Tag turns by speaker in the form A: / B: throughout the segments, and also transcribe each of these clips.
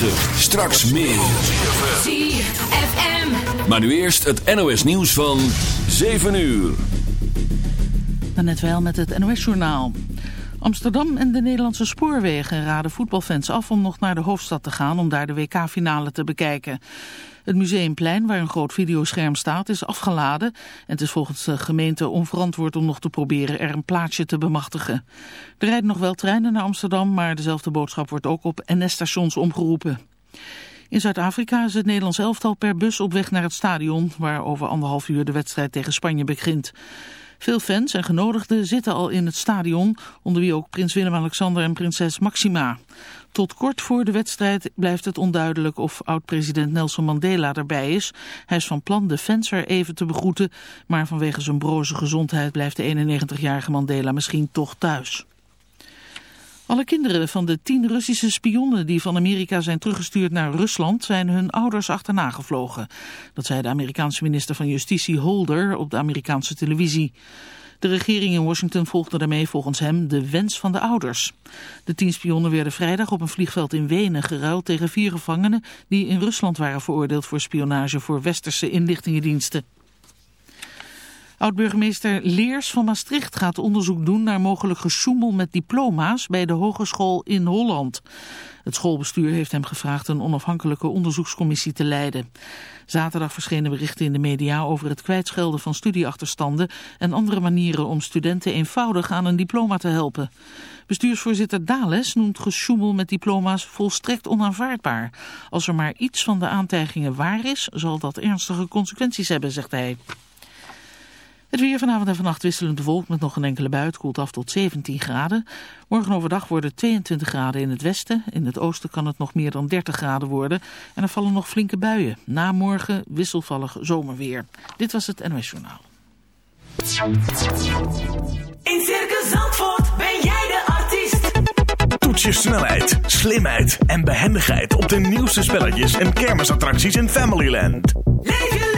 A: 9. Straks meer.
B: ZFM.
A: Maar nu eerst het NOS nieuws van 7 uur.
C: Net wel met het NOS-journaal. Amsterdam en de Nederlandse spoorwegen raden voetbalfans af om nog naar de hoofdstad te gaan om daar de WK-finale te bekijken. Het museumplein, waar een groot videoscherm staat, is afgeladen. En het is volgens de gemeente onverantwoord om nog te proberen er een plaatsje te bemachtigen. Er rijden nog wel treinen naar Amsterdam, maar dezelfde boodschap wordt ook op NS-stations omgeroepen. In Zuid-Afrika is het Nederlands elftal per bus op weg naar het stadion, waar over anderhalf uur de wedstrijd tegen Spanje begint. Veel fans en genodigden zitten al in het stadion, onder wie ook prins Willem-Alexander en prinses Maxima. Tot kort voor de wedstrijd blijft het onduidelijk of oud-president Nelson Mandela erbij is. Hij is van plan de fans er even te begroeten, maar vanwege zijn broze gezondheid blijft de 91-jarige Mandela misschien toch thuis. Alle kinderen van de tien Russische spionnen die van Amerika zijn teruggestuurd naar Rusland zijn hun ouders achterna gevlogen. Dat zei de Amerikaanse minister van Justitie Holder op de Amerikaanse televisie. De regering in Washington volgde daarmee volgens hem de wens van de ouders. De tien spionnen werden vrijdag op een vliegveld in Wenen geruild tegen vier gevangenen die in Rusland waren veroordeeld voor spionage voor westerse inlichtingendiensten. Oud-burgemeester Leers van Maastricht gaat onderzoek doen naar mogelijk gesjoemel met diploma's bij de hogeschool in Holland. Het schoolbestuur heeft hem gevraagd een onafhankelijke onderzoekscommissie te leiden. Zaterdag verschenen berichten in de media over het kwijtschelden van studieachterstanden en andere manieren om studenten eenvoudig aan een diploma te helpen. Bestuursvoorzitter Dales noemt gesjoemel met diploma's volstrekt onaanvaardbaar. Als er maar iets van de aantijgingen waar is, zal dat ernstige consequenties hebben, zegt hij. Het weer vanavond en vannacht wisselend bewolkt met nog een enkele bui. Het koelt af tot 17 graden. Morgen overdag worden 22 graden in het westen. In het oosten kan het nog meer dan 30 graden worden. En er vallen nog flinke buien. Na morgen wisselvallig zomerweer. Dit was het NOS Journaal.
B: In Circus Zandvoort ben jij de artiest.
D: Toets je snelheid, slimheid en behendigheid op de nieuwste spelletjes en kermisattracties in Familyland.
B: Leef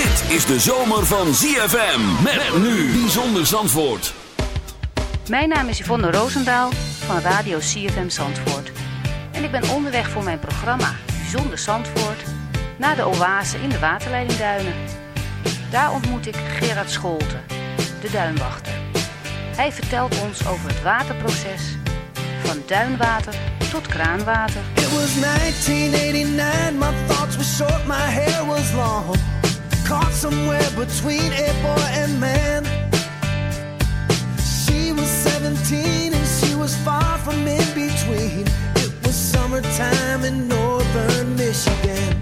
A: Dit is de zomer van ZFM. Met nu. Bijzonder Zandvoort.
E: Mijn naam is Yvonne Roosendaal van Radio CFM Zandvoort. En ik ben onderweg voor mijn programma Bijzonder Zandvoort naar de oase in de waterleidingduinen. Daar ontmoet ik Gerard Scholten, de duinwachter. Hij vertelt ons over het waterproces, van duinwater tot kraanwater.
F: It was 1989, my thoughts were short, my hair was long. Caught somewhere between a boy and man. She was 17 and she was far from in between. It was summertime in northern Michigan.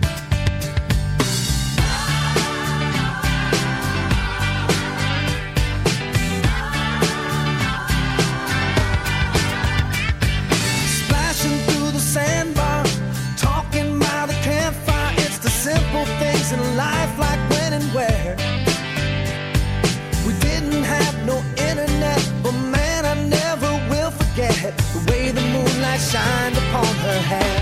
F: Shined upon her hair.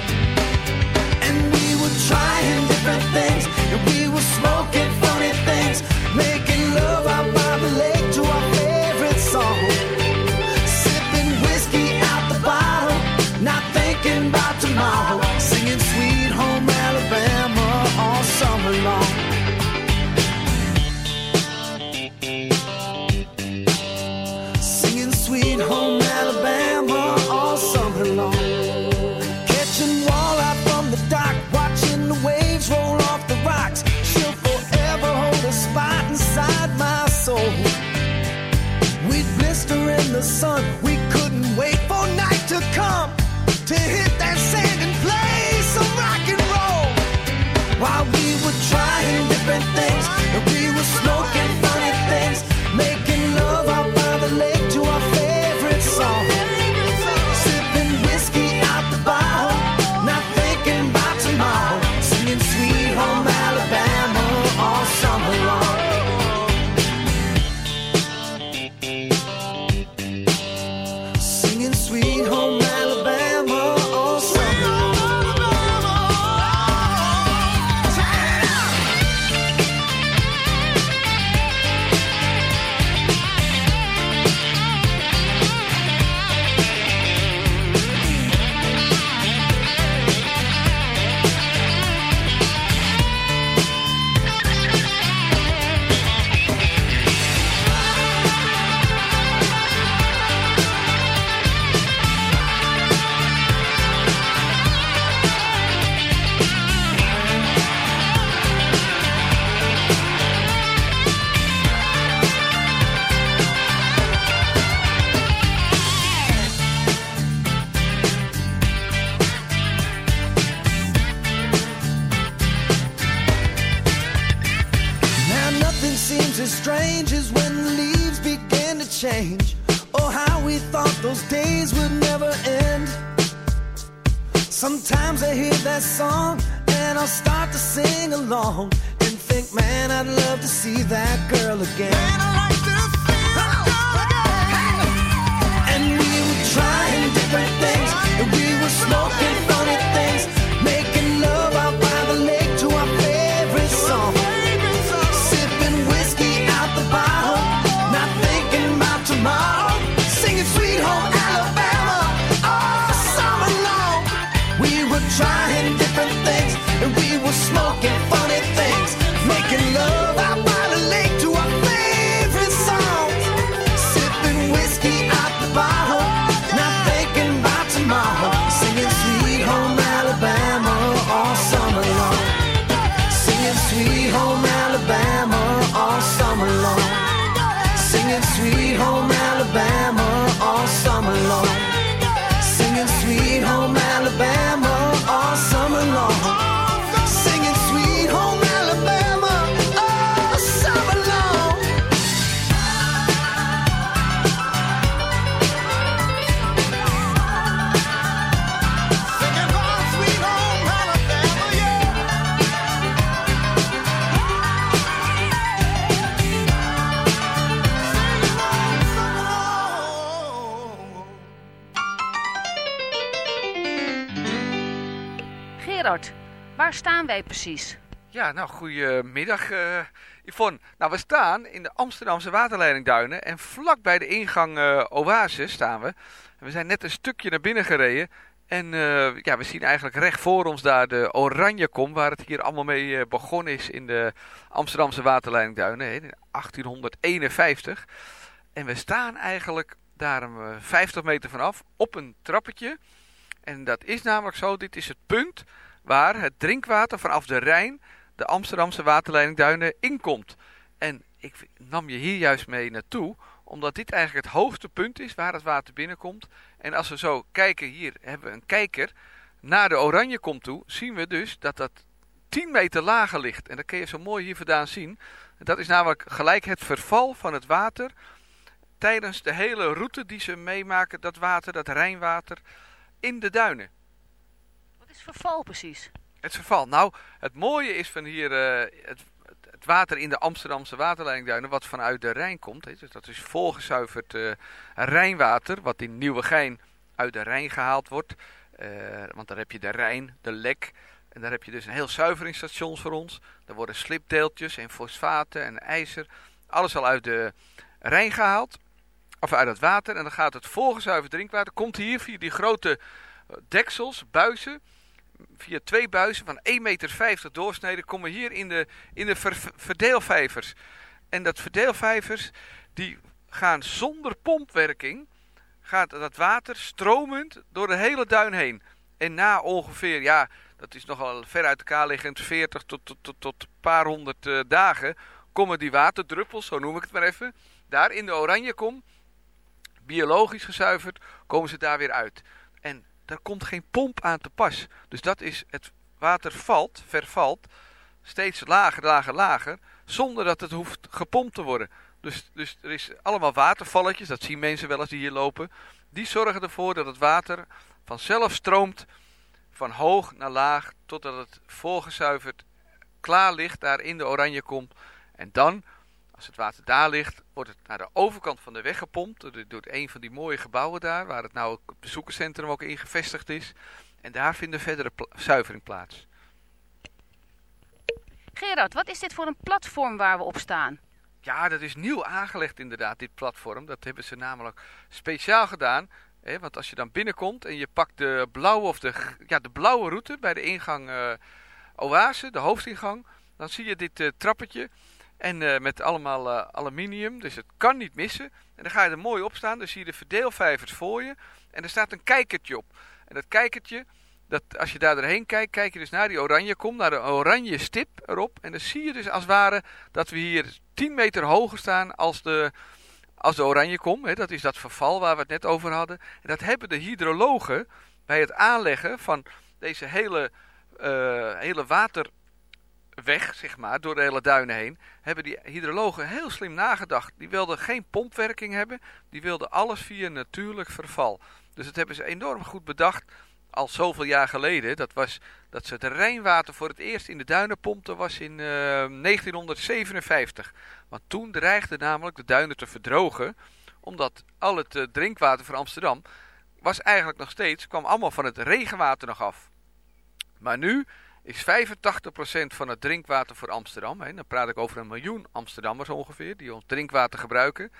E: Wij precies?
G: Ja, nou, goedemiddag eh Yvonne. Nou, we staan in de Amsterdamse waterleidingduinen en vlak bij de ingang eh Oase staan we. We zijn net een stukje naar binnen gereden en eh, ja, we zien eigenlijk recht voor ons daar de Oranjekom, waar het hier allemaal mee begonnen is in de Amsterdamse waterleidingduinen in 1851. En we staan eigenlijk daar een eh, 50 meter vanaf op een trappetje. En dat is namelijk zo, dit is het punt waar het drinkwater vanaf de Rijn de Amsterdamse waterleidingduinen inkomt. En ik nam je hier juist mee naartoe, omdat dit eigenlijk het hoogste punt is waar het water binnenkomt. En als we zo kijken, hier hebben we een kijker naar de Oranjekom toe, zien we dus dat dat 10 meter lager ligt. En dat kun je zo mooi hier vandaan zien. Dat is namelijk gelijk het verval van het water tijdens de hele route die ze meemaken, dat water, dat Rijnwater, in de duinen.
E: Is verval precies?
G: Het verval. Nou, het mooie is van hier eh, het, het water in de Amsterdamse waterleidingduinen, wat vanuit de Rijn komt. Dus dat is volgezuiverd eh, Rijnwater, wat in Nieuwegein uit de Rijn gehaald wordt. Eh, want daar heb je de Rijn, de Lek. En daar heb je dus een heel zuiveringsstation voor ons. Daar worden slipdeeltjes en fosfaten en ijzer. Alles al uit de Rijn gehaald. Of uit het water. En dan gaat het volgezuiverd drinkwater. Komt hier via die grote deksels, buizen via twee buizen van 1,50 meter doorsneden komen hier in de, in de ver- verdeelvijvers. En dat verdeelvijvers die gaan zonder pompwerking, gaat dat water stromend door de hele duin heen. En na ongeveer, ja, dat is nogal ver uit elkaar liggend, 40 tot, tot, tot, tot een paar honderd eh, dagen, komen die waterdruppels, zo noem ik het maar even, daar in de Oranjekom, biologisch gezuiverd, komen ze daar weer uit. En daar komt geen pomp aan te pas. Dus dat is, het water valt, vervalt, steeds lager, lager, lager, zonder dat het hoeft gepompt te worden. Dus, dus er is allemaal watervalletjes, dat zien mensen wel als die hier lopen. Die zorgen ervoor dat het water vanzelf stroomt van hoog naar laag, totdat het volgezuiverd klaar ligt daar in de Oranjekom. En dan, als het water daar ligt, wordt het naar de overkant van de weg gepompt. Door, een van die mooie gebouwen daar, waar het nou ook het bezoekerscentrum ook in gevestigd is. En daar vindt de verdere pla- zuivering plaats.
E: Gerard, wat is dit voor een platform waar we op staan?
G: Ja, dat is nieuw aangelegd inderdaad, dit platform. Dat hebben ze namelijk speciaal gedaan. Hè, want als je dan binnenkomt en je pakt de blauwe, of de, ja, de blauwe route bij de ingang eh, Oase, de hoofdingang, dan zie je dit eh, trappetje. En eh, met allemaal eh, aluminium, dus het kan niet missen. En dan ga je er mooi op staan, dan zie je de verdeelvijvers voor je. En er staat een kijkertje op. En dat kijkertje, dat, als je daar doorheen kijkt, kijk je dus naar die oranje kom, naar de oranje stip erop. En dan zie je dus als het ware dat we hier 10 meter hoger staan als de, als de oranje kom. Dat is dat verval waar we het net over hadden. En dat hebben de hydrologen bij het aanleggen van deze hele, eh, hele weg, zeg maar, door de hele duinen heen, hebben die hydrologen heel slim nagedacht. Die wilden geen pompwerking hebben, die wilden alles via natuurlijk verval. Dus dat hebben ze enorm goed bedacht al zoveel jaar geleden. Dat was dat ze het Rijnwater voor het eerst in de duinen pompten was in eh, 1957. Want toen dreigde namelijk de duinen te verdrogen, omdat al het eh, drinkwater van Amsterdam was eigenlijk nog steeds, kwam allemaal van het regenwater nog af. Maar nu is 85% van het drinkwater voor Amsterdam, hè, dan praat ik over een miljoen Amsterdammers ongeveer, die ons drinkwater gebruiken.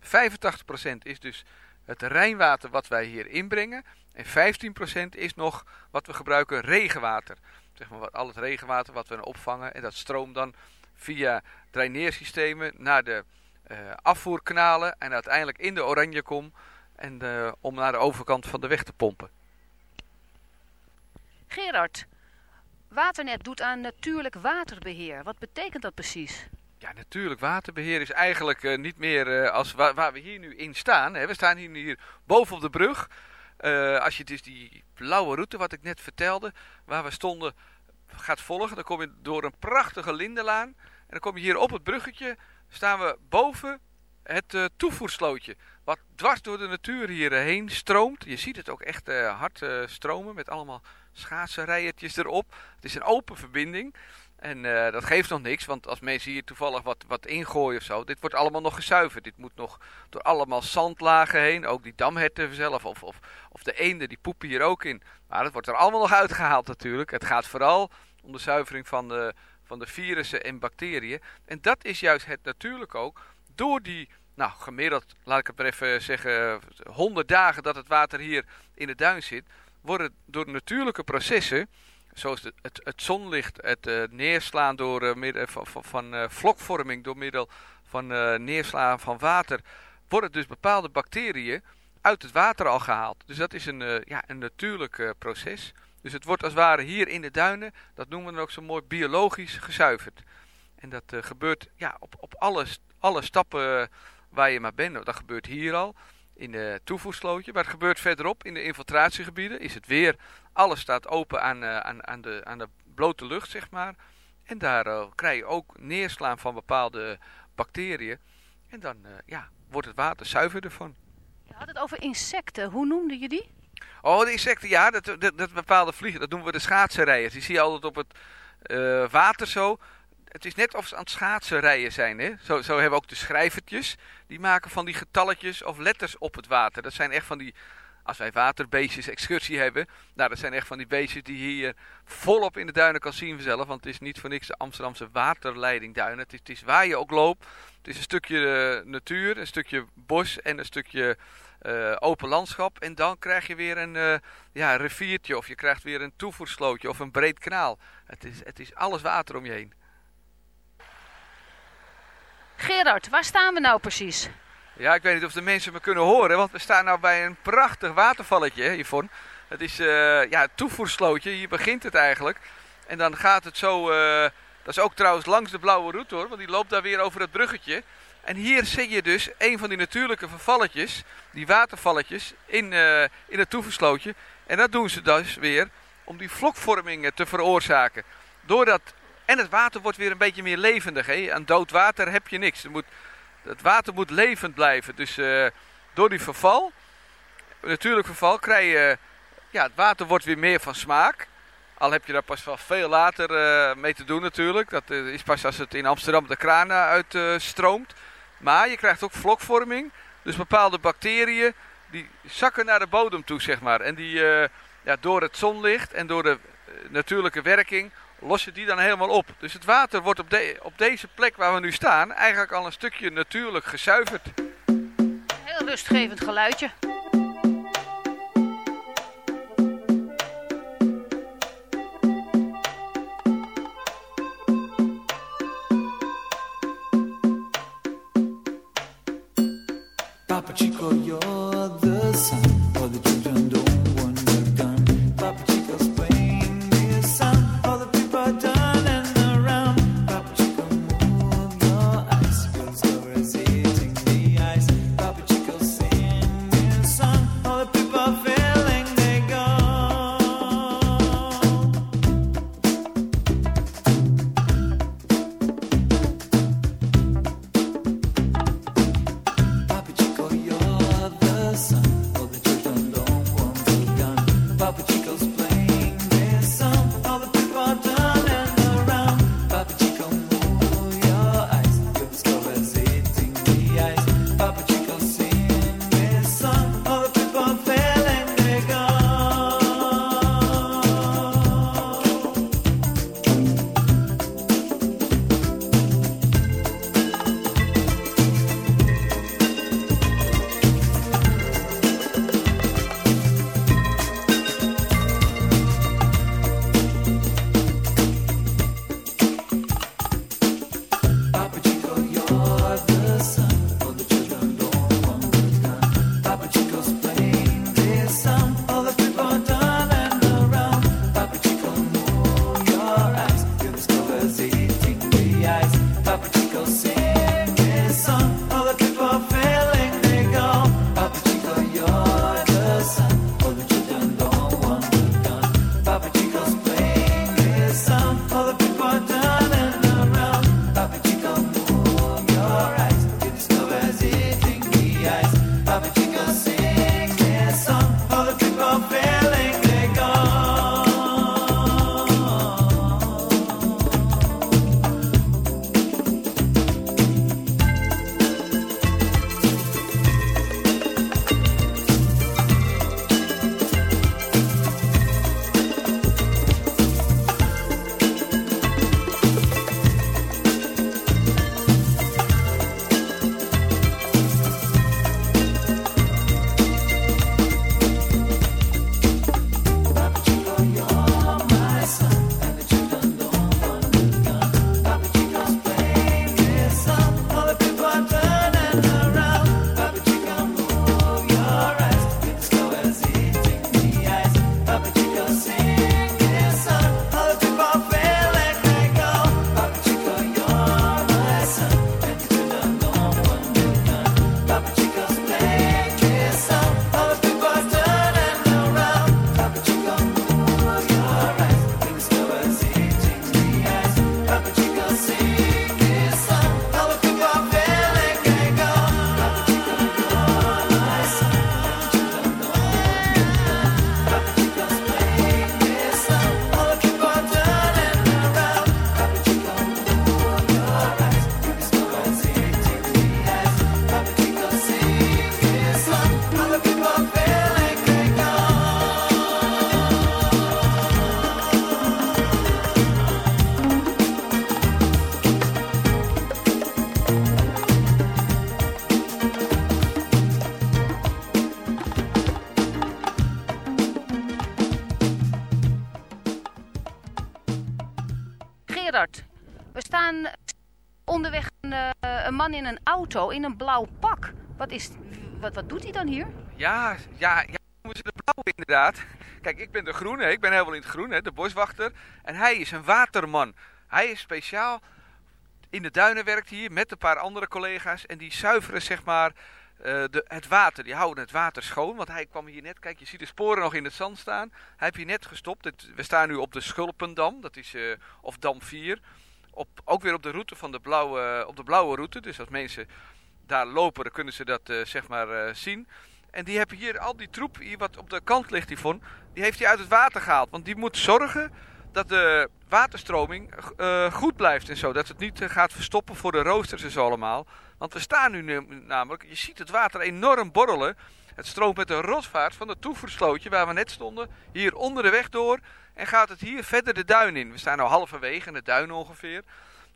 G: 85% is dus het Rijnwater wat wij hier inbrengen. En 15% is nog wat we gebruiken regenwater. Zeg maar al het regenwater wat we opvangen. En dat stroomt dan via draineersystemen naar de eh, afvoerkanalen. En uiteindelijk in de Oranjekom. En om naar de overkant van de weg te pompen.
E: Gerard, Waternet doet aan natuurlijk waterbeheer. Wat betekent dat precies?
G: Ja, natuurlijk. Waterbeheer is eigenlijk eh, niet meer eh, als waar, we hier nu in staan. Hè. We staan hier, hier boven op de brug. Eh, als je dus die blauwe route, wat ik net vertelde, waar we stonden, gaat volgen. Dan kom je door een prachtige lindenlaan. En dan kom je hier op het bruggetje, staan we boven het eh, toevoerslootje. Wat dwars door de natuur hierheen stroomt. Je ziet het ook echt eh, hard eh, stromen met allemaal schaatsenrijertjes erop. Het is een open verbinding. En dat geeft nog niks, want als mensen hier toevallig wat, wat ingooien of zo, dit wordt allemaal nog gezuiverd. Dit moet nog door allemaal zandlagen heen, ook die damherten zelf of, of, of de eenden, die poepen hier ook in. Maar dat wordt er allemaal nog uitgehaald natuurlijk. Het gaat vooral om de zuivering van de, van de virussen en bacteriën. En dat is juist het natuurlijk ook, door die, nou gemiddeld, laat ik het maar even zeggen, 100 dagen dat het water hier in de duin zit, worden door natuurlijke processen zoals het, het zonlicht, het eh, neerslaan door eh, middel van, van, eh, vlokvorming door middel van eh, neerslaan van water, worden dus bepaalde bacteriën uit het water al gehaald. Dus dat is een, eh, ja, een natuurlijk eh, proces. Dus het wordt als het ware hier in de duinen, dat noemen we dan ook zo mooi, biologisch gezuiverd. En dat eh, gebeurt ja, op, op alle, alle stappen waar je maar bent. Dat gebeurt hier al, in de toevoerslootje. Maar het gebeurt verderop, in de infiltratiegebieden, is het weer alles staat open aan, eh, aan, aan, de, aan de blote lucht, zeg maar. En daar eh, krijg je ook neerslaan van bepaalde bacteriën. En dan ja, wordt het water zuiverder van.
E: Je had het over insecten. Hoe noemde je die?
G: Oh, de insecten, ja, dat, dat, dat bepaalde vliegen, dat noemen we de schaatsenrijers. Die zie je altijd op het water zo. Het is net of ze aan het schaatsenrijden zijn. Hè? Zo, zo hebben we ook de schrijvertjes. Die maken van die getalletjes of letters op het water. Dat zijn echt van die, als wij waterbeestjes excursie hebben. Nou, dat zijn echt van die beestjes die je hier volop in de duinen kan zien vanzelf. Want het is niet voor niks de Amsterdamse waterleidingduinen. Het is, het is waar je ook loopt. Het is een stukje eh, natuur, een stukje bos en een stukje eh, open landschap. En dan krijg je weer een eh, ja, riviertje of je krijgt weer een toevoerslootje of een breed kanaal. Het is, het is alles water om je heen.
E: Gerard, waar staan we nou precies?
G: Ja, ik weet niet of de mensen me kunnen horen, want we staan nou bij een prachtig watervalletje, Yvonne. Het is eh, ja, het toevoerslootje, hier begint het eigenlijk. En dan gaat het zo, eh, dat is ook trouwens langs de blauwe route hoor, want die loopt daar weer over het bruggetje. En hier zie je dus een van die natuurlijke vervalletjes, die watervalletjes, in, eh, in het toevoerslootje. En dat doen ze dus weer om die vlokvorming eh, te veroorzaken. Doordat, en het water wordt weer een beetje meer levendig. Hè? Aan dood water heb je niks. Er moet, het water moet levend blijven. Dus eh, door die verval, natuurlijk verval, krijg je... Ja, het water wordt weer meer van smaak. Al heb je daar pas wel veel later eh, mee te doen natuurlijk. Dat eh, is pas als het in Amsterdam de kranen uit stroomt. Maar je krijgt ook vlokvorming. Dus bepaalde bacteriën die zakken naar de bodem toe, zeg maar. En die ja, door het zonlicht en door de natuurlijke werking los je die dan helemaal op. Dus het water wordt op, op deze plek waar we nu staan eigenlijk al een stukje natuurlijk gezuiverd.
E: Heel rustgevend geluidje. In een blauw pak. Wat, is, wat, wat doet hij dan hier?
G: Ja, ja, ja, noemen ze de blauwe inderdaad. Kijk, ik ben de groene, ik ben helemaal in het groen, hè, de boswachter. En hij is een waterman. Hij is speciaal in de duinen werkt hier met een paar andere collega's. En die zuiveren zeg maar eh, de, het water. Die houden het water schoon. Want hij kwam hier net, kijk je ziet de sporen nog in het zand staan. Hij heeft hier net gestopt. Het- we staan nu op de Schulpendam, dat is, eh, of Dam 4. Op, ook weer op de route van de blauwe, op de blauwe route. Dus als mensen daar lopen, dan kunnen ze dat eh, zeg maar eh, zien. En die hebben hier al die troep, hier wat op de kant ligt, Yvonne, die heeft hij uit het water gehaald. Want die moet zorgen dat de waterstroming eh, goed blijft en zo. Dat het niet gaat verstoppen voor de roosters en zo allemaal. Want we staan nu- namelijk, je ziet het water enorm borrelen. Het stroomt met een rotvaart van het toevoerslootje waar we net stonden, hier onder de weg door. En gaat het hier verder de duin in. We staan nu halverwege in de duin ongeveer.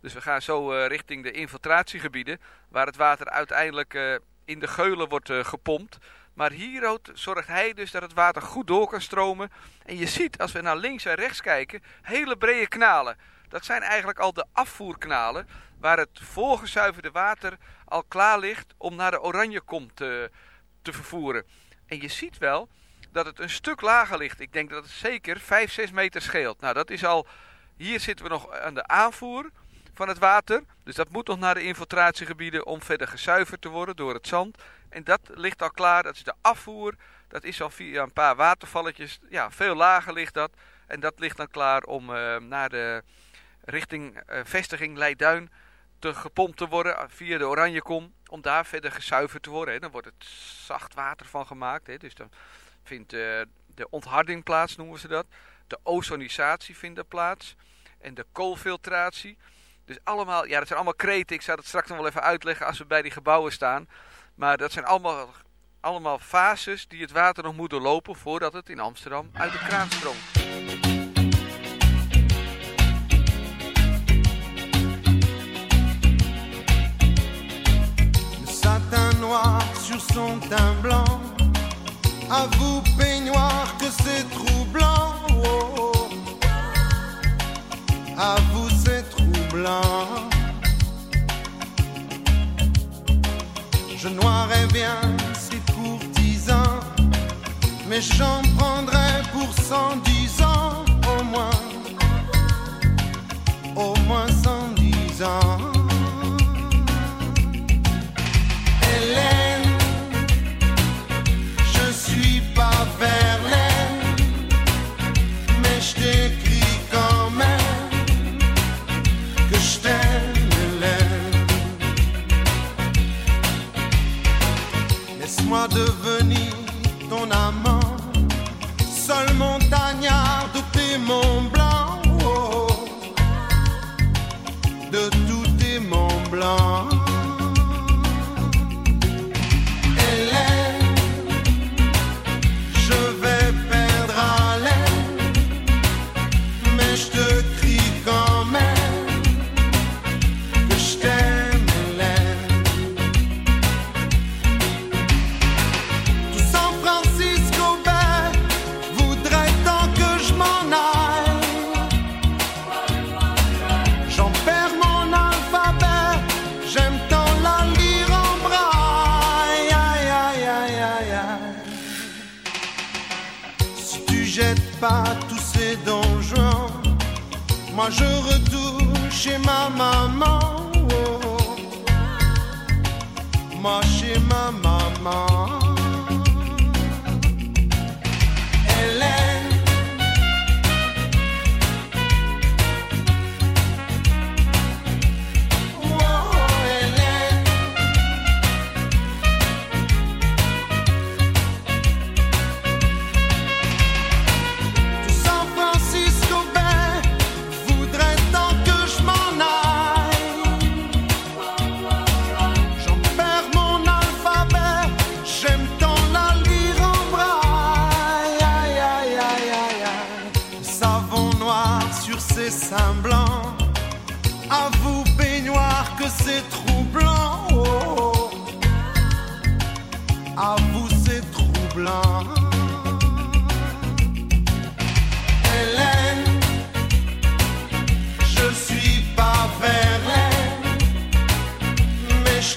G: Dus we gaan zo eh, richting de infiltratiegebieden, waar het water uiteindelijk eh, in de geulen wordt eh, gepompt. Maar hieruit zorgt hij dus dat het water goed door kan stromen. En je ziet, als we naar links en rechts kijken, hele brede knalen. Dat zijn eigenlijk al de afvoerknalen, waar het voorgezuiverde water al klaar ligt om naar de Oranjekom te, te vervoeren. En je ziet wel dat het een stuk lager ligt. Ik denk dat het zeker 5, 6 meter scheelt. Nou, dat is al. Hier zitten we nog aan de aanvoer van het water. Dus dat moet nog naar de infiltratiegebieden om verder gezuiverd te worden door het zand. En dat ligt al klaar. Dat is de afvoer. Dat is al via een paar watervalletjes. Ja, veel lager ligt dat. En dat ligt dan klaar om eh, naar de richting eh, vestiging Leiduin te gepompt te worden eh, via de Oranjekom. Om daar verder gezuiverd te worden. Hè. Dan wordt het zacht water van gemaakt. Hè. Dus dan vindt eh, De ontharding plaats noemen ze dat. De ozonisatie vindt er plaats. En de koolfiltratie. Dus allemaal, ja, dat zijn allemaal kreten. Ik zou dat straks nog wel even uitleggen als we bij die gebouwen staan. Maar dat zijn allemaal, allemaal fases die het water nog moet doorlopen voordat het in Amsterdam uit de kraan stroomt.
H: Sur son teint blanc. À vous, peignoir, que c'est troublant. Oh. À vous, c'est troublant. Je noirais bien ces courtisans, mais j'en prendrais pour cent dix ans au moins. Au moins cent dix ans. Devenir ton amant, seul montagnard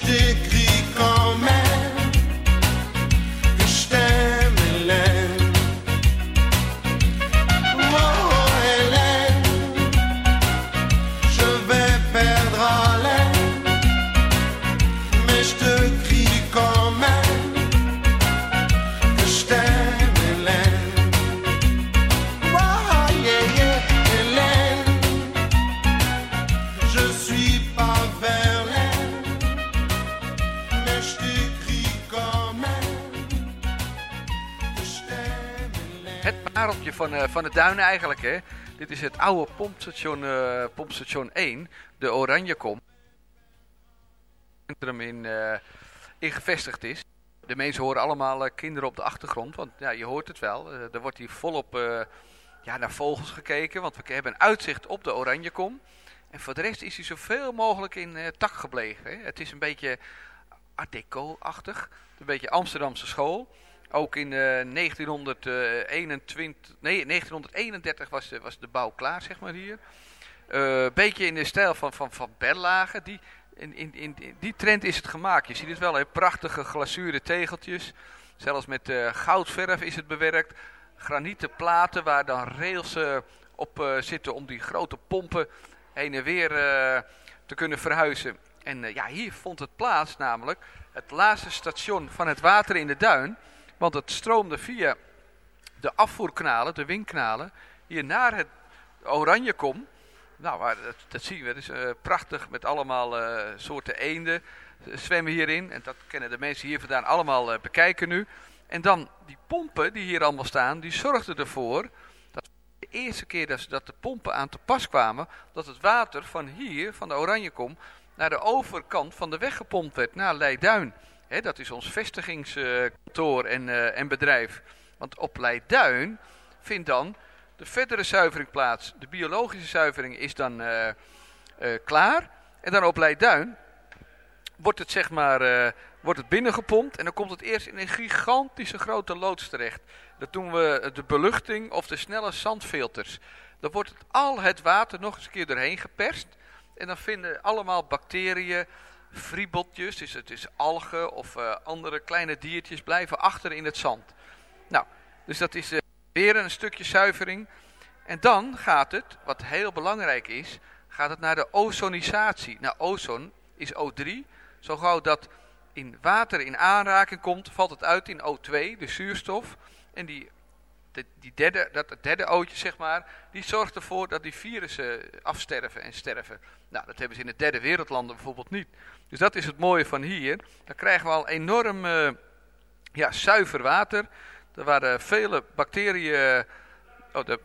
H: mais je
G: van, eh, van de duinen eigenlijk, hè. Dit is het oude pompstation, eh, pompstation 1, de Oranjekom. Centrum in, eh, in gevestigd is. De mensen horen allemaal kinderen op de achtergrond, want ja, je hoort het wel. Er wordt hier volop ja, naar vogels gekeken, want we hebben een uitzicht op de Oranjekom. En voor de rest is hij zoveel mogelijk in tak gebleven. Hè. Het is een beetje art deco-achtig, een beetje Amsterdamse school. Ook in eh, 1921, nee, 1931 was de, was de bouw klaar, zeg maar hier. Een beetje in de stijl van, van, van Berlage. Die, in, in, in, die trend is het gemaakt. Je ziet het wel, hè? prachtige glazuren tegeltjes. Zelfs met eh, goudverf is het bewerkt. Granieten platen waar dan rails eh, op eh, zitten om die grote pompen heen en weer eh, te kunnen verhuizen. En eh, ja, hier vond het plaats namelijk het laatste station van het water in de duin. Want het stroomde via de afvoerkanalen, de windkanalen, hier naar het Oranjekom. Nou, dat, dat zien we. Het is eh, prachtig met allemaal eh, soorten eenden eh, zwemmen hierin. En dat kennen de mensen hier vandaan allemaal bekijken nu. En dan die pompen die hier allemaal staan, die zorgden ervoor dat de eerste keer dat, dat de pompen aan te pas kwamen, dat het water van hier, van de Oranjekom, naar de overkant van de weg gepompt werd, naar Leiduin. Dat is ons vestigingskantoor en, eh, en bedrijf. Want op Leiduin vindt dan de verdere zuivering plaats. De biologische zuivering is dan eh, eh, klaar. En dan op Leiduin wordt het zeg maar wordt het binnengepompt. En dan komt het eerst in een gigantische grote loods terecht. Dat doen we de beluchting of de snelle zandfilters. Dan wordt al het water nog eens een keer doorheen geperst. En dan vinden allemaal bacteriën, friebeltjes, dus het is algen of eh, andere kleine diertjes blijven achter in het zand. Nou, dus dat is eh, weer een stukje zuivering. En dan gaat het, wat heel belangrijk is, gaat het naar de ozonisatie. Nou, ozon is O3. Zo gauw dat in water in aanraking komt, valt het uit in O2, de zuurstof. En die, die derde, dat derde ootje, zeg maar, die zorgt ervoor dat die virussen afsterven en sterven. Nou, dat hebben ze in de derde wereldlanden bijvoorbeeld niet. Dus dat is het mooie van hier. Dan krijgen we al enorm eh, ja, zuiver water. Er waren vele bacteriën. Oh, de,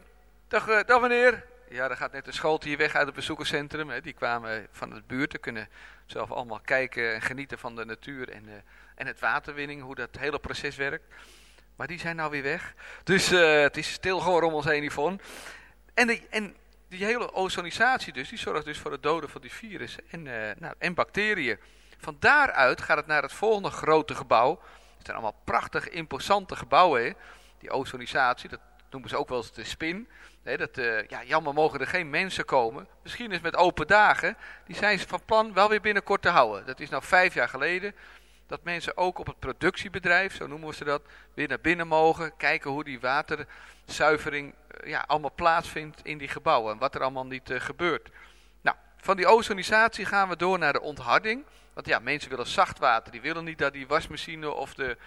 G: dag, eh, dag meneer. Ja, er gaat net een schooltje hier weg uit het bezoekerscentrum. Hè. Die kwamen van de buurt. Ze kunnen zelf allemaal kijken en genieten van de natuur en, eh, en het waterwinning. Hoe dat hele proces werkt. Maar die zijn nou weer weg. Dus eh, het is stil geworden om ons heen, Yvonne. En, de, en die hele ozonisatie dus, die zorgt dus voor het doden van die virussen en, eh, nou, en bacteriën. Van daaruit gaat het naar het volgende grote gebouw. Het zijn allemaal prachtige, imposante gebouwen. Die ozonisatie, dat noemen ze ook wel eens de spin. Dat, eh, ja, jammer mogen er geen mensen komen. Misschien is met open dagen. Die zijn ze van plan wel weer binnenkort te houden. Dat is nou vijf jaar geleden. Dat mensen ook op het productiebedrijf, zo noemen ze dat, weer naar binnen mogen. Kijken hoe die waterzuivering eh, ja, allemaal plaatsvindt in die gebouwen. En wat er allemaal niet eh, gebeurt. Nou, van die ozonisatie gaan we door naar de ontharding. Want ja, mensen willen zacht water. Die willen niet dat die wasmachine of de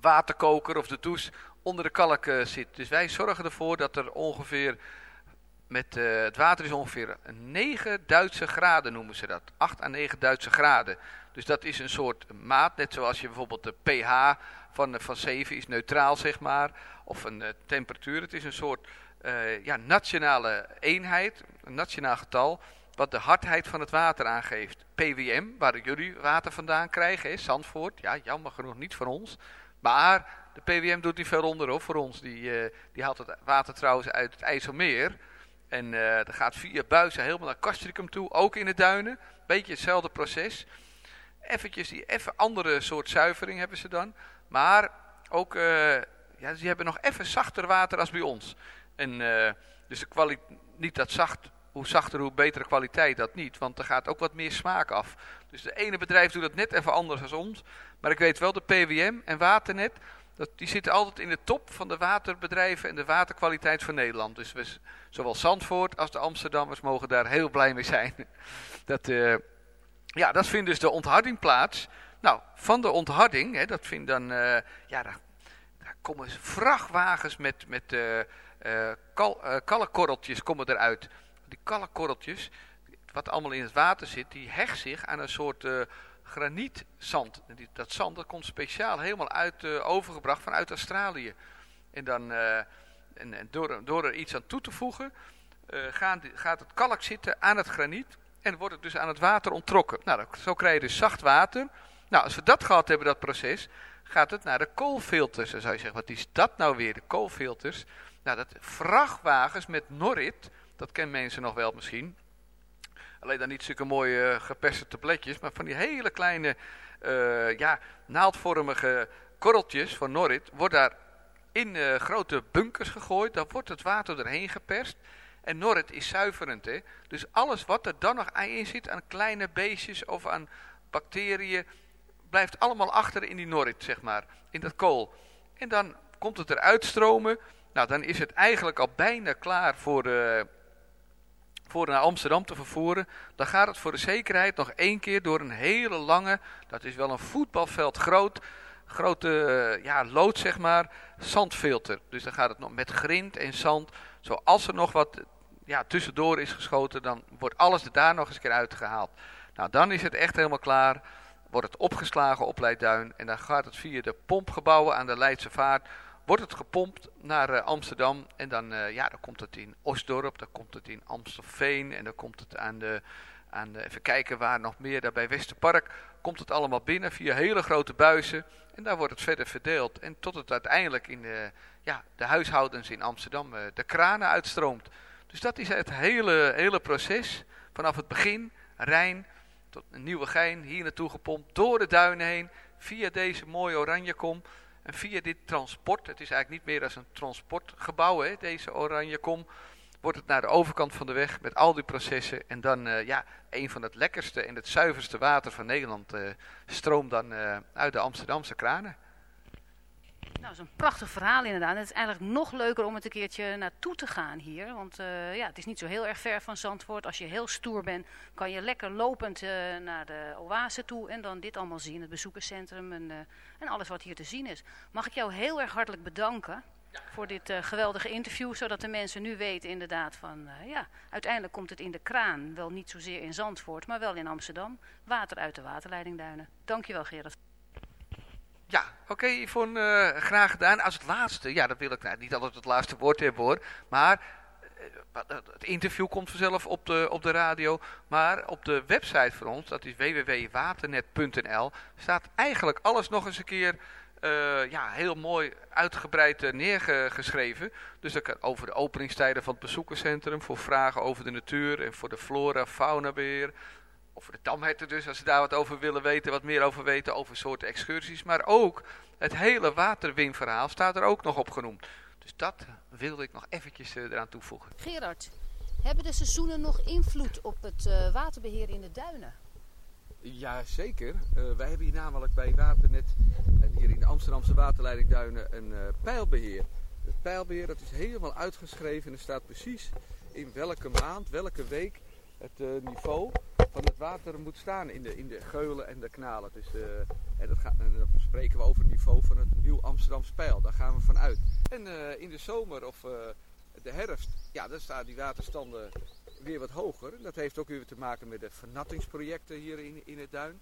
G: waterkoker of de douche onder de kalk eh, zit. Dus wij zorgen ervoor dat er ongeveer, met, het water is ongeveer 9 Duitse graden noemen ze dat. 8 à 9 Duitse graden. Dus dat is een soort maat, net zoals je bijvoorbeeld de pH van, eh, van 7 is neutraal zeg maar. Of een eh, temperatuur. Het is een soort eh, ja, nationale eenheid, een nationaal getal. Wat de hardheid van het water aangeeft. PWM, waar jullie water vandaan krijgen, hè, Zandvoort. Ja, jammer genoeg niet voor ons. Maar de PWM doet niet veel onder voor ons. Die, die haalt het water trouwens uit het IJsselmeer. En dat gaat via buizen helemaal naar Castricum toe, ook in de duinen. Beetje hetzelfde proces. Eventjes die even andere soort zuivering hebben ze dan. Maar ook, eh, ja, ze hebben nog even zachter water als bij ons. En eh, dus niet dat zacht, hoe zachter hoe betere kwaliteit, dat niet. Want er gaat ook wat meer smaak af. Dus de ene bedrijf doet dat net even anders als ons. Maar ik weet wel, de PWM en Waternet, dat, die zitten altijd in de top van de waterbedrijven en de waterkwaliteit van Nederland. Dus we, zowel Zandvoort als de Amsterdammers mogen daar heel blij mee zijn. Dat, eh, ja, dat vindt dus de ontharding plaats. Nou, van de ontharding, hè, dat vindt dan, eh, ja, daar, komen vrachtwagens met, met eh, eh, kal, kalkkorreltjes komen eruit. Die kalkkorreltjes, wat allemaal in het water zit, die hecht zich aan een soort granietzand. Dat zand dat komt speciaal helemaal uit, overgebracht vanuit Australië. En dan, en, door, door er iets aan toe te voegen, gaat het kalk zitten aan het graniet en wordt het dus aan het water onttrokken. Nou, zo krijg je dus zacht water. Nou, als we dat gehad hebben, dat proces, gaat het naar de koolfilters. Dan zou je zeggen, wat is dat nou weer, de koolfilters? Nou, dat vrachtwagens met Norrit, dat kennen mensen nog wel misschien. Alleen dan niet zulke mooie eh, geperste tabletjes, maar van die hele kleine, eh, ja, naaldvormige korreltjes van Norrit, wordt daar in eh, grote bunkers gegooid. Dan wordt het water erheen geperst. En Norrit is zuiverend, hè. Dus alles wat er dan nog in zit aan kleine beestjes of aan bacteriën, blijft allemaal achter in die Norrit, zeg maar. In dat kool. En dan komt het eruit stromen. Nou, dan is het eigenlijk al bijna klaar voor, eh, voor naar Amsterdam te vervoeren. Dan gaat het voor de zekerheid nog één keer door een hele lange, dat is wel een voetbalveld groot, grote eh, ja, lood zeg maar, zandfilter. Dus dan gaat het nog met grind en zand. Zoals er nog wat ja, tussendoor is geschoten, dan wordt alles er daar nog eens een keer uitgehaald. Nou, dan is het echt helemaal klaar. wordt het opgeslagen op Leidduin en dan gaat het via de pompgebouwen aan de Leidse Vaart wordt het gepompt naar eh, Amsterdam. En dan, eh, ja, dan komt het in Osdorp, dan komt het in Amstelveen en dan komt het aan de, aan de, even kijken waar nog meer, daar bij Westerpark, komt het allemaal binnen via hele grote buizen. En daar wordt het verder verdeeld. En tot het uiteindelijk in de, ja, de huishoudens in Amsterdam eh, de kranen uitstroomt. Dus dat is het hele, hele proces. Vanaf het begin, Rijn, tot een nieuwe gein, hier naartoe gepompt, door de duinen heen, via deze mooie Oranjekom. En via dit transport, het is eigenlijk niet meer als een transportgebouw, hè, deze Oranjekom, wordt het naar de overkant van de weg met al die processen. En dan, eh, ja, een van het lekkerste en het zuiverste water van Nederland eh, stroomt dan eh, uit de Amsterdamse kranen.
E: Nou, dat is een prachtig verhaal inderdaad. Het is eigenlijk nog leuker om het een keertje naartoe te gaan hier. Want eh, ja, het is niet zo heel erg ver van Zandvoort. Als je heel stoer bent, kan je lekker lopend eh, naar de oase toe. En dan dit allemaal zien, het bezoekerscentrum en, eh, en alles wat hier te zien is. Mag ik jou heel erg hartelijk bedanken voor dit geweldige interview. Zodat de mensen nu weten inderdaad van, ja, uiteindelijk komt het in de kraan. Wel niet zozeer in Zandvoort, maar wel in Amsterdam. Water uit de waterleidingduinen. Dankjewel Gerard.
G: Ja, oké Yvonne, eh, graag gedaan. Als het laatste, ja, dat wil ik nou, niet altijd het laatste woord hebben hoor. Maar eh, het interview komt vanzelf op de, op de radio. Maar op de website van ons, dat is www.waternet.nl, staat eigenlijk alles nog eens een keer eh, ja, heel mooi uitgebreid neergeschreven. Dus kan over de openingstijden van het bezoekerscentrum, voor vragen over de natuur en voor de flora, fauna beheer. Over de tamherten dus, als ze daar wat over willen weten, wat meer over weten, over soorten excursies. Maar ook het hele waterwinverhaal staat er ook nog op genoemd. Dus dat wilde ik nog eventjes eh, eraan toevoegen.
E: Gerard, hebben de seizoenen nog invloed op het eh, waterbeheer in de duinen?
G: Jazeker. Uh, wij hebben hier namelijk bij Waternet en hier in de Amsterdamse waterleidingduinen een eh, pijlbeheer. Het pijlbeheer dat is helemaal uitgeschreven en er staat precies in welke maand, welke week het eh, niveau van het water moet staan in de, in de geulen en de kanalen. Dus, eh, en, dat gaat, dan spreken we over het niveau van het nieuw Amsterdamse pijl. Daar gaan we van uit. En eh, in de zomer of de herfst, ja, dan staan die waterstanden weer wat hoger. Dat heeft ook weer te maken met de vernattingsprojecten hier in, in het duin.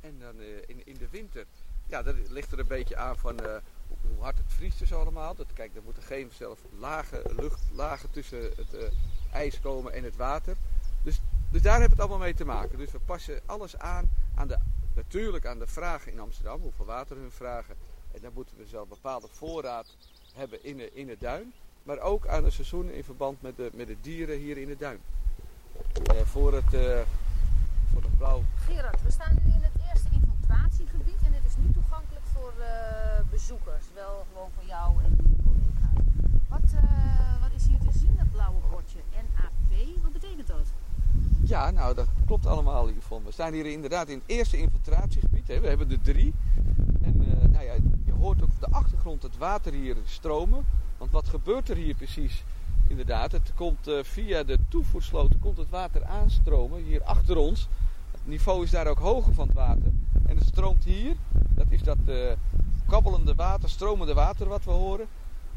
G: En dan in, in de winter, ja, dat ligt er een beetje aan van hoe- hard het vriest dus allemaal. Dat, kijk, er moeten geen zelf lage luchtlagen tussen het eh, ijs komen en het water. Dus, dus daar heeft het allemaal mee te maken. Dus we passen alles aan, aan de, natuurlijk aan de vragen in Amsterdam, hoeveel water hun vragen. En dan moeten we zelf bepaalde voorraad hebben in, de, in het duin. Maar ook aan de seizoenen in verband met de, met de dieren hier in het duin. Eh, voor het, eh voor het blauw
E: Gerard, we staan nu in het eerste infiltratiegebied en het is nu toegankelijk voor eh, bezoekers. Wel gewoon voor jou en je collega's. Wat, wat is hier te zien, dat blauwe bordje? NAP, wat betekent dat?
G: Ja, nou dat klopt allemaal Yvonne. We staan hier inderdaad in het eerste infiltratiegebied. Hè. We hebben er drie. En eh, nou ja, je hoort ook op de achtergrond het water hier stromen. Want wat gebeurt er hier precies? Inderdaad, het komt eh, via de toevoersloten komt het water aanstromen hier achter ons. Het niveau is daar ook hoger van het water. En het stroomt hier, dat is dat eh, kabbelende water, stromende water wat we horen,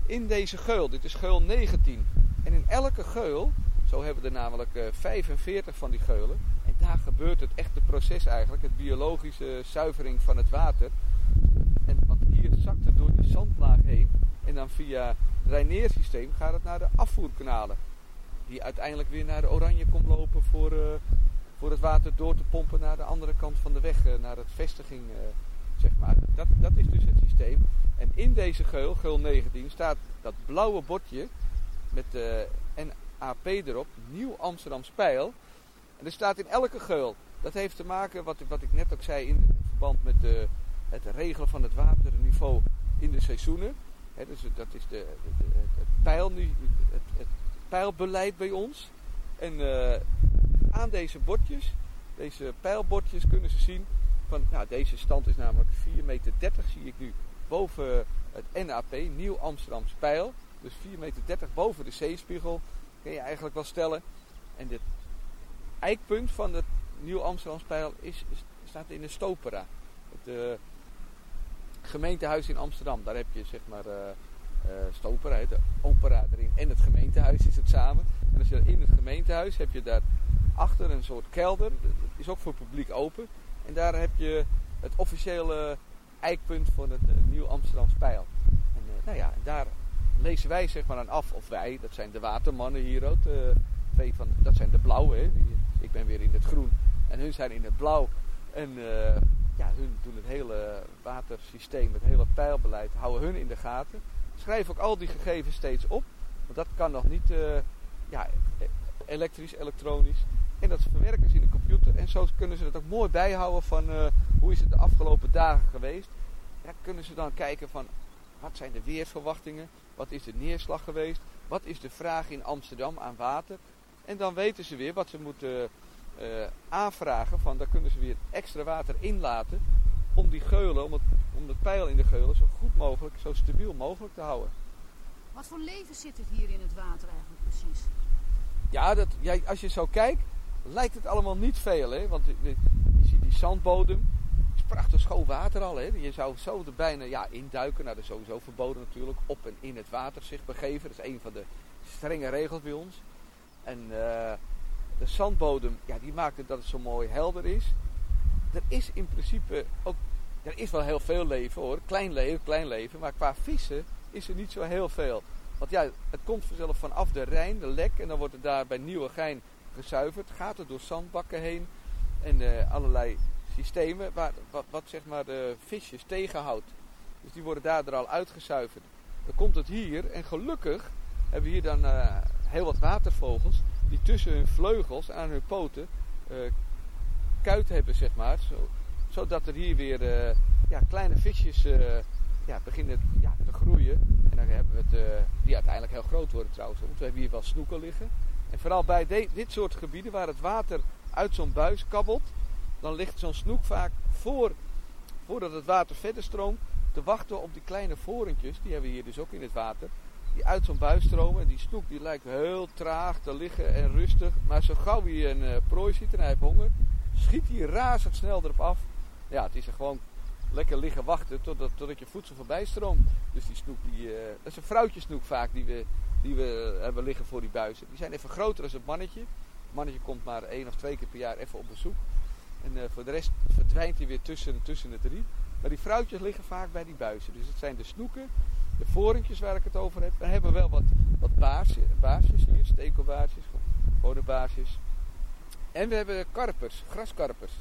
G: in deze geul. Dit is geul 19. En in elke geul, zo hebben we er namelijk eh, 45 van die geulen. En daar gebeurt het echte proces eigenlijk, het biologische zuivering van het water. En, want hier zakt het door die zandlaag heen. En dan via het reineersysteem gaat het naar de afvoerkanalen. Die uiteindelijk weer naar de oranje komt lopen voor, eh, voor het water door te pompen naar de andere kant van de weg. eh, naar het vestiging, eh, zeg maar. Dat, dat is dus het systeem. En in deze geul, geul 19, staat dat blauwe bordje met de NAP erop. Nieuw Amsterdam Spijl. En er staat in elke geul. Dat heeft te maken, wat, wat ik net ook zei, in verband met de, het regelen van het waterniveau in de seizoenen. Dus dat is de, de- het, pijl, het, het pijlbeleid bij ons. En eh, aan deze bordjes, deze pijlbordjes, kunnen ze zien van, nou deze stand is namelijk 4,30 meter, zie ik nu, boven het NAP, Nieuw Amsterdamse pijl. Dus 4,30 meter boven de zeespiegel, kun je eigenlijk wel stellen. En dit eikpunt van het Nieuw Amsterdamse pijl is, is- staat in de Stopera. Het eh, gemeentehuis in Amsterdam. Daar heb je zeg maar eh eh, Stopera, de opera erin. En het gemeentehuis is het samen. En als je in het gemeentehuis heb je daar achter een soort kelder. Dat is ook voor het publiek open. En daar heb je het officiële eikpunt van het Nieuw Amsterdam Spijl. En nou ja, daar lezen wij zeg maar aan af, of wij, dat zijn de watermannen hier ook. twee van, dat zijn de blauwe, ik ben weer in het groen en hun zijn in het blauw. En eh, ja, hun doen het hele watersysteem, het hele pijlbeleid, houden hun in de gaten. Schrijven ook al die gegevens steeds op, want dat kan nog niet eh, ja, elektrisch, elektronisch. En dat verwerken ze in de computer. En zo kunnen ze het ook mooi bijhouden van eh, hoe is het de afgelopen dagen geweest. Ja, kunnen ze dan kijken van wat zijn de weersverwachtingen, wat is de neerslag geweest, wat is de vraag in Amsterdam aan water. En dan weten ze weer wat ze moeten eh, aanvragen van daar kunnen ze weer extra water inlaten om die geulen, om het, om het pijl in de geulen zo goed mogelijk, zo stabiel mogelijk te houden.
I: Wat voor leven zit er hier in het water eigenlijk precies?
G: Ja, dat, ja, als je zo kijkt, lijkt het allemaal niet veel. Hè? Want je, je ziet die zandbodem. Prachtig schoon water al. Hè? Je zou zo er bijna ja, induiken. Nou, dat is sowieso verboden natuurlijk. Op en in het water zich begeven. Dat is een van de strenge regels bij ons. En eh, de zandbodem, ja, die maakt het dat het zo mooi helder is. Er is in principe ook... Er is wel heel veel leven hoor. Klein leven, klein leven. Maar qua vissen is er niet zo heel veel. Want ja, het komt vanzelf vanaf de Rijn, de lek. En dan wordt het daar bij Nieuwegein gezuiverd. Gaat het door zandbakken heen. En eh, allerlei systemen waar, wat, wat zeg maar de visjes tegenhoudt. Dus die worden daar al uitgezuiverd. Dan komt het hier. En gelukkig hebben we hier dan eh, heel wat watervogels. Die tussen hun vleugels aan hun poten eh kuit hebben, zeg maar. Zo, zodat er hier weer eh, ja, kleine visjes ja, beginnen ja, te groeien. En dan hebben we het, die uiteindelijk heel groot worden trouwens. Want we hebben hier wel snoeken liggen. En vooral bij dit soort gebieden waar het water uit zo'n buis kabbelt. Dan ligt zo'n snoek vaak voor, voordat het water verder stroomt. Te wachten op die kleine vorentjes. Die hebben we hier dus ook in het water. Die uit zo'n buis stromen. En die snoek die lijkt heel traag te liggen en rustig. Maar zo gauw hij een eh, prooi ziet en hij heeft honger. Schiet hij razendsnel erop af. Ja, het is er gewoon lekker liggen wachten totdat, totdat je voedsel voorbij stroomt. Dus die snoek, die, eh, dat is een vrouwtjesnoek vaak die we, die we hebben liggen voor die buizen. Die zijn even groter dan het mannetje. Het mannetje komt maar één of twee keer per jaar even op bezoek. En eh, voor de rest verdwijnt hij weer tussen, tussen het riet. Maar die vrouwtjes liggen vaak bij die buizen. Dus het zijn de snoeken, de vorentjes waar ik het over heb. We hebben wel wat, wat baarsjes, baarsjes hier, stekelbaarsjes, gewone baarsjes. En we hebben karpers, graskarpers.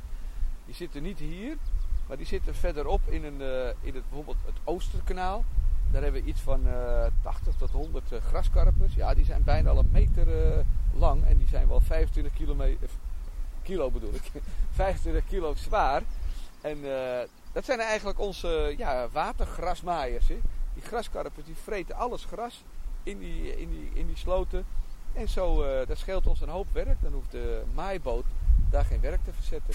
G: Die zitten niet hier, maar die zitten verderop in, een, eh, in het, bijvoorbeeld het Oosterkanaal. Daar hebben we iets van eh 80 tot 100 eh, graskarpers. Ja, die zijn bijna al een meter eh, lang en die zijn wel 25 kilometer, kilo bedoel ik, 25 kilo zwaar. En eh, dat zijn eigenlijk onze ja, watergrasmaaiers. Hè. Die graskarpers die vreten alles gras in die, in die, in die sloten. En zo, eh, dat scheelt ons een hoop werk. Dan hoeft de maaiboot daar geen werk te verzetten.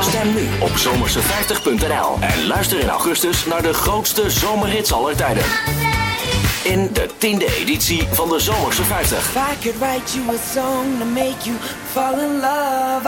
J: Stem nu op zomerse50.nl en luister in augustus naar de grootste zomerhits aller tijden. In de tiende editie van de Zomerse 50.
K: If I could write you a song to make you fall in love,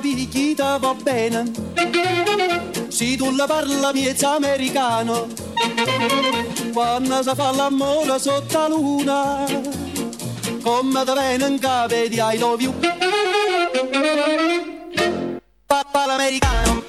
L: fichita va bene. Se tu la parla miezza americano, quando si fa l'amore sotto la luna, come te venen capo di I love you. Papà l'americano.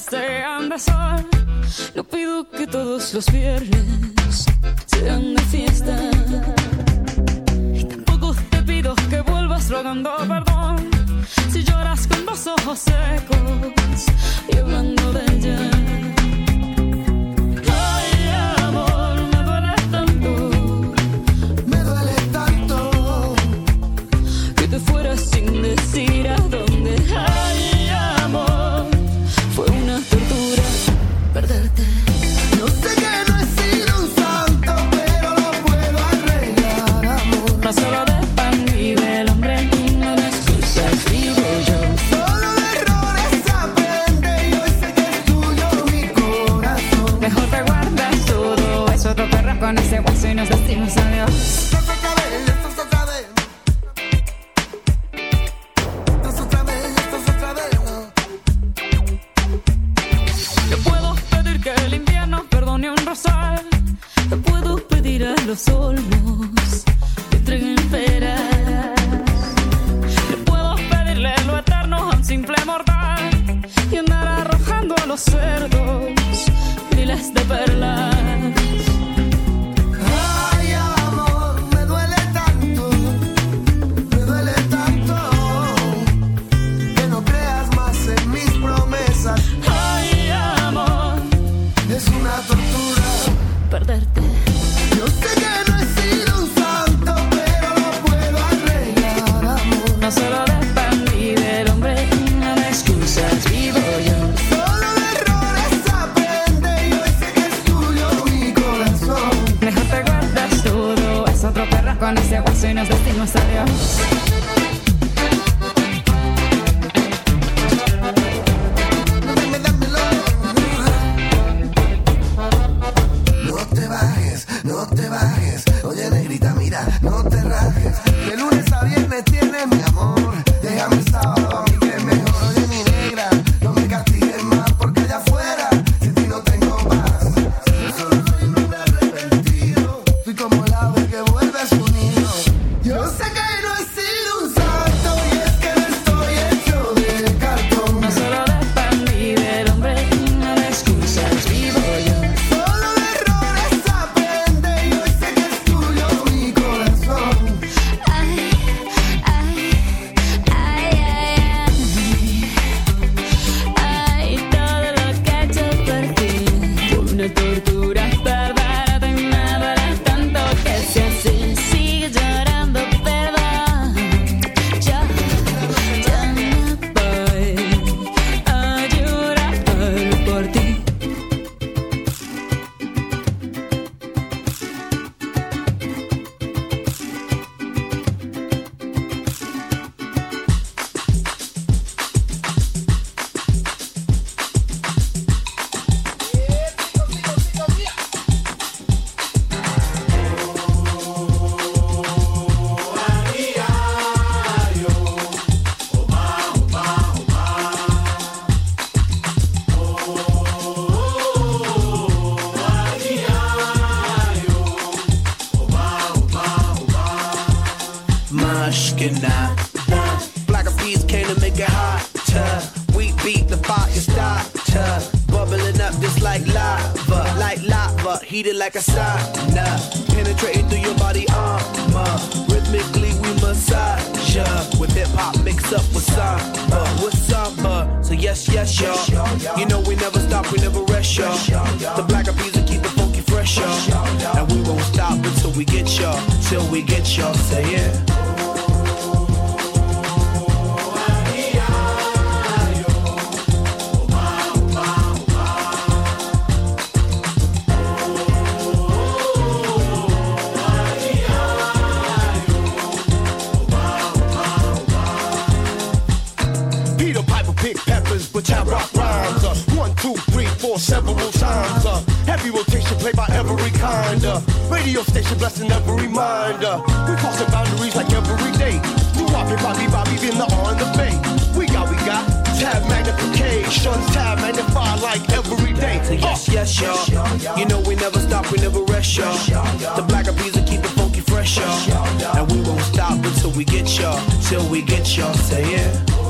M: sean de sol. Lo pido que todos los viernes
N: Mushkina. Black of peas came to make it hotter. We beat the fire starter. Bubbling up just like lava. Like lava, heated like a sauna. Penetrating through your body armor. Rhythmically we massage ya. With hip hop mixed up with samba. With samba. So yes, yes, y'all. You know we never stop, we never rest, y'all. The black of peas y'all. And we won't stop until we get y'all. Till we get y'all. Say yeah.
O: By every kind. Uh, radio station blessing every mind. Uh, we crossing boundaries like every day. New Bobby, Bobby, Bobby, in the on the bay. We got, we got tab magnification, tab magnify like every day.
N: So yes, yes, y'all. You know we never stop, we never rest, y'all. The black of peas will keep it funky fresh, y'all. And we won't stop until we get y'all. Till we get y'all. Say yeah.